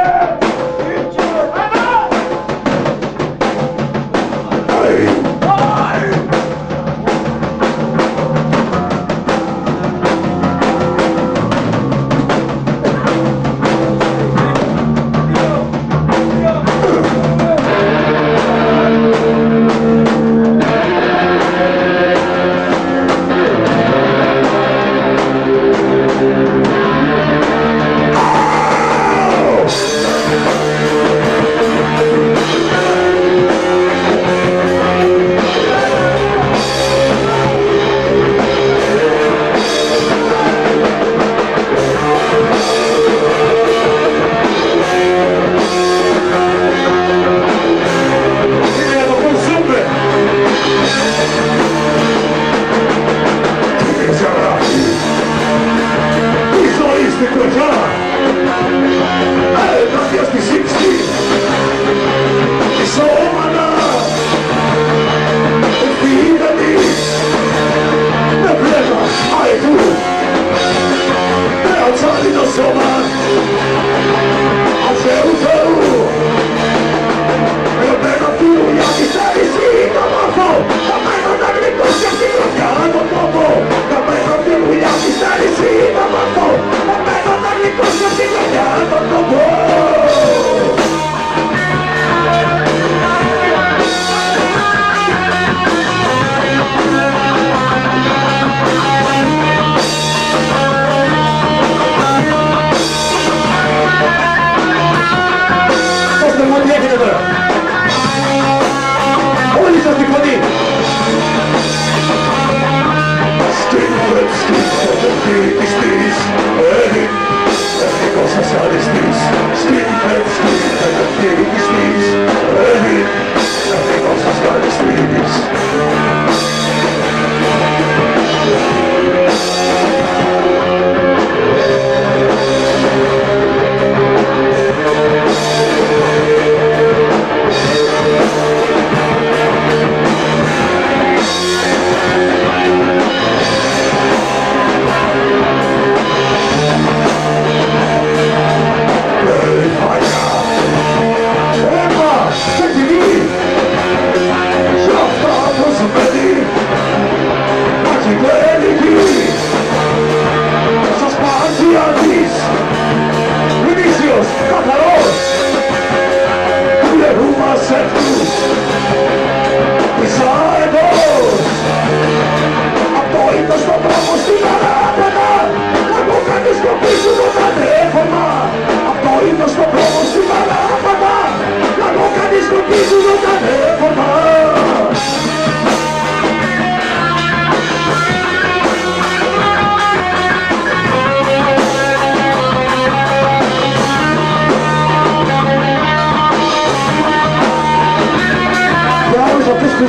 Yeah. business.